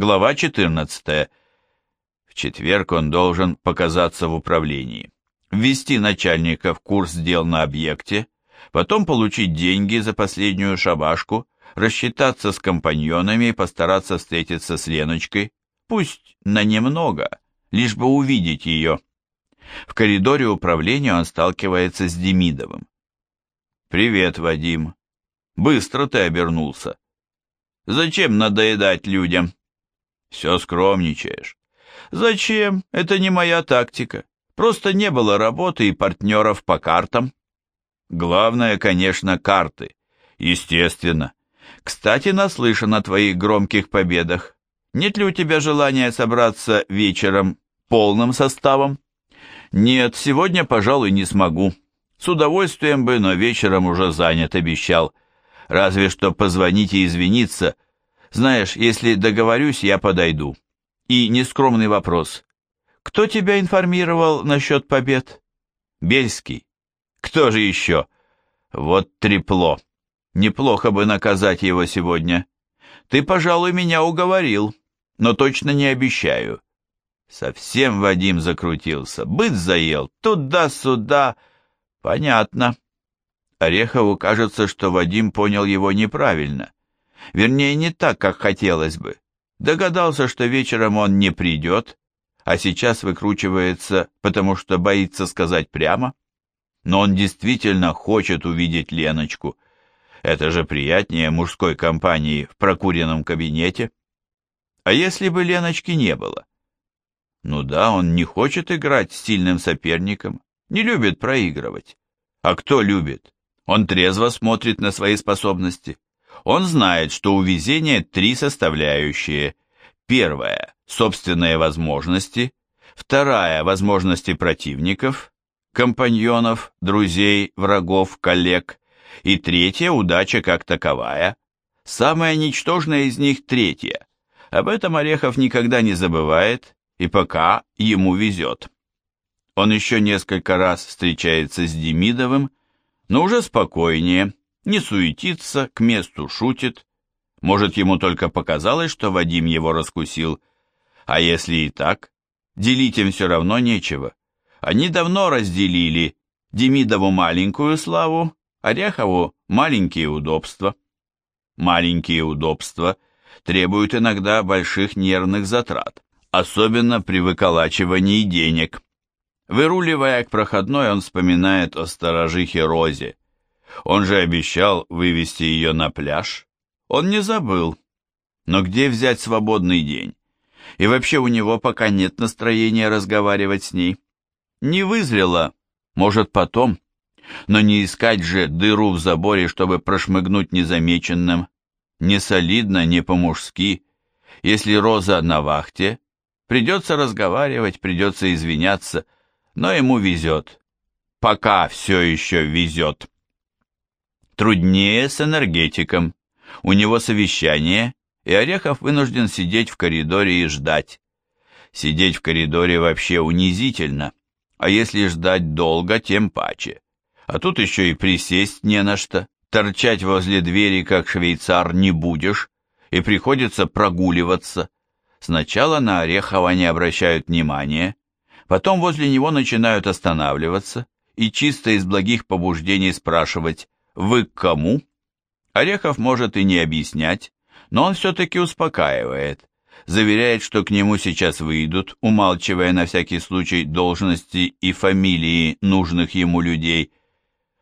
Глава 14. В четверг он должен показаться в управлении, ввести начальника в курс дел на объекте, потом получить деньги за последнюю шабашку, рассчитаться с компаньонами и постараться встретиться с Леночкой, пусть на немного, лишь бы увидеть ее. В коридоре управления он сталкивается с Демидовым. «Привет, Вадим. Быстро ты обернулся. Зачем надоедать людям?» Все скромничаешь. Зачем? Это не моя тактика. Просто не было работы и партнеров по картам. Главное, конечно, карты. Естественно. Кстати, наслышан о твоих громких победах. Нет ли у тебя желания собраться вечером полным составом? Нет, сегодня, пожалуй, не смогу. С удовольствием бы, но вечером уже занят, обещал. Разве что позвонить и извиниться – знаешь, если договорюсь, я подойду. И нескромный вопрос. Кто тебя информировал насчет побед? Бельский. Кто же еще? Вот трепло. Неплохо бы наказать его сегодня. Ты, пожалуй, меня уговорил, но точно не обещаю. Совсем Вадим закрутился, быт заел, туда-сюда. Понятно. Орехову кажется, что Вадим понял его неправильно. Вернее, не так, как хотелось бы. Догадался, что вечером он не придет, а сейчас выкручивается, потому что боится сказать прямо. Но он действительно хочет увидеть Леночку. Это же приятнее мужской компании в прокуренном кабинете. А если бы Леночки не было? Ну да, он не хочет играть с сильным соперником, не любит проигрывать. А кто любит? Он трезво смотрит на свои способности. Он знает, что у везения три составляющие. Первая – собственные возможности. Вторая – возможности противников, компаньонов, друзей, врагов, коллег. И третья – удача как таковая. Самая ничтожная из них – третья. Об этом Орехов никогда не забывает, и пока ему везет. Он еще несколько раз встречается с Демидовым, но уже спокойнее – не суетится, к месту шутит. Может, ему только показалось, что Вадим его раскусил. А если и так, делить им все равно нечего. Они давно разделили Демидову маленькую славу, Орехову маленькие удобства. Маленькие удобства требуют иногда больших нервных затрат, особенно при выколачивании денег. Выруливая к проходной, он вспоминает о сторожихе Розе. Он же обещал вывести ее на пляж. Он не забыл. Но где взять свободный день? И вообще у него пока нет настроения разговаривать с ней. Не вызрело, может потом. Но не искать же дыру в заборе, чтобы прошмыгнуть незамеченным. Не солидно, не по-мужски. Если Роза на вахте, придется разговаривать, придется извиняться, но ему везет. Пока все еще везет. Труднее с энергетиком. У него совещание, и Орехов вынужден сидеть в коридоре и ждать. Сидеть в коридоре вообще унизительно, а если ждать долго, тем паче. А тут еще и присесть не на что, торчать возле двери, как швейцар, не будешь, и приходится прогуливаться. Сначала на Орехова не обращают внимания, потом возле него начинают останавливаться и чисто из благих побуждений спрашивать, «Вы к кому?» Орехов может и не объяснять, но он все-таки успокаивает, заверяет, что к нему сейчас выйдут, умалчивая на всякий случай должности и фамилии нужных ему людей.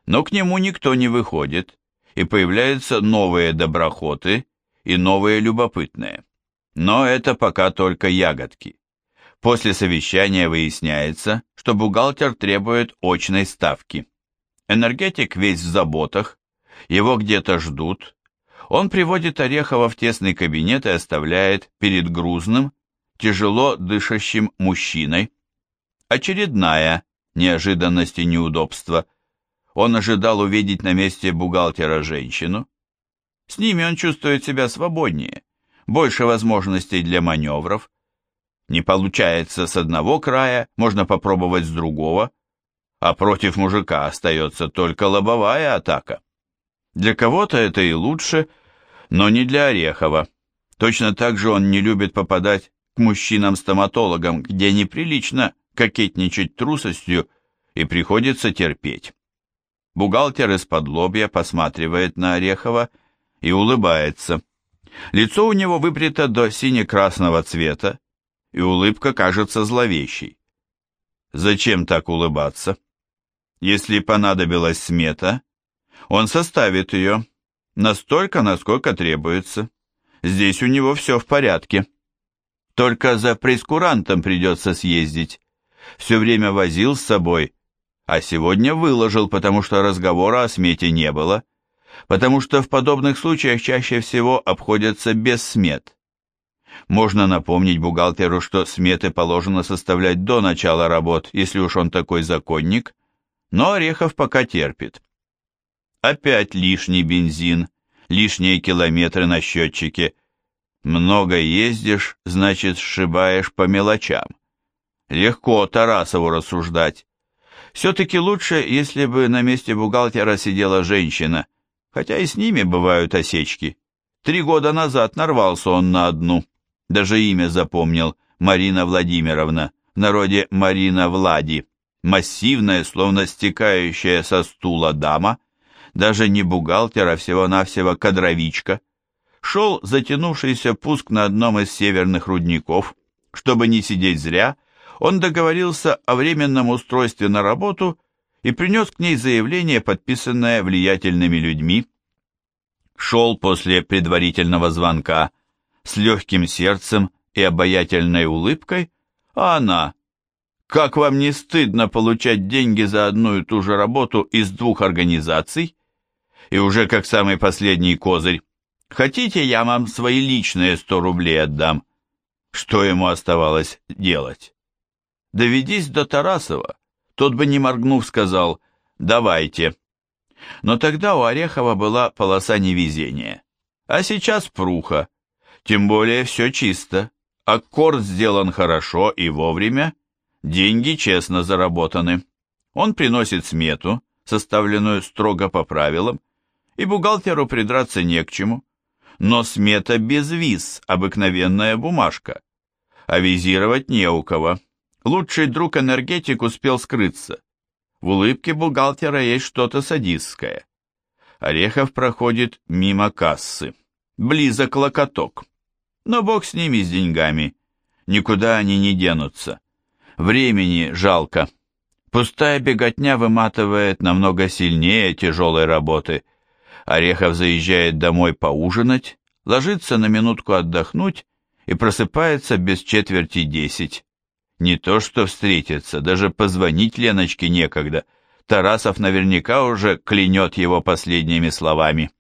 Но к нему никто не выходит, и появляются новые доброхоты и новые любопытные. Но это пока только ягодки. После совещания выясняется, что бухгалтер требует очной ставки. Энергетик весь в заботах, его где-то ждут. Он приводит Орехова в тесный кабинет и оставляет перед грузным, тяжело дышащим мужчиной. Очередная неожиданность и неудобство. Он ожидал увидеть на месте бухгалтера женщину. С ними он чувствует себя свободнее, больше возможностей для маневров. Не получается с одного края, можно попробовать с другого – а против мужика остается только лобовая атака. Для кого-то это и лучше, но не для Орехова. Точно так же он не любит попадать к мужчинам-стоматологам, где неприлично кокетничать трусостью и приходится терпеть. Бухгалтер из-под лобья посматривает на Орехова и улыбается. Лицо у него выпрято до сине-красного цвета, и улыбка кажется зловещей. Зачем так улыбаться? Если понадобилась смета, он составит ее, настолько, насколько требуется. Здесь у него все в порядке. Только за прескурантом придется съездить. Все время возил с собой, а сегодня выложил, потому что разговора о смете не было, потому что в подобных случаях чаще всего обходятся без смет. Можно напомнить бухгалтеру, что сметы положено составлять до начала работ, если уж он такой законник, но Орехов пока терпит. Опять лишний бензин, лишние километры на счетчике. Много ездишь, значит, сшибаешь по мелочам. Легко Тарасову рассуждать. Все-таки лучше, если бы на месте бухгалтера сидела женщина, хотя и с ними бывают осечки. Три года назад нарвался он на одну. Даже имя запомнил, Марина Владимировна, в народе Марина Влади. Массивная, словно стекающая со стула дама, даже не бухгалтер, а всего-навсего кадровичка. Шел затянувшийся пуск на одном из северных рудников. Чтобы не сидеть зря, он договорился о временном устройстве на работу и принес к ней заявление, подписанное влиятельными людьми. Шел после предварительного звонка с легким сердцем и обаятельной улыбкой, а она, как вам не стыдно получать деньги за одну и ту же работу из двух организаций? И уже как самый последний козырь. Хотите, я вам свои личные сто рублей отдам? Что ему оставалось делать? Доведись до Тарасова, тот бы не моргнув сказал «давайте». Но тогда у Орехова была полоса невезения. А сейчас пруха. Тем более все чисто. Аккорд сделан хорошо и вовремя. Деньги честно заработаны. Он приносит смету, составленную строго по правилам, и бухгалтеру придраться не к чему. Но смета без виз, обыкновенная бумажка. А визировать не у кого. Лучший друг энергетик успел скрыться. В улыбке бухгалтера есть что-то садистское. Орехов проходит мимо кассы. Близок локоток. Но бог с ними, с деньгами. Никуда они не денутся. Времени жалко. Пустая беготня выматывает намного сильнее тяжелой работы. Орехов заезжает домой поужинать, ложится на минутку отдохнуть и просыпается без четверти десять. Не то что встретиться, даже позвонить Леночке некогда. Тарасов наверняка уже клянет его последними словами.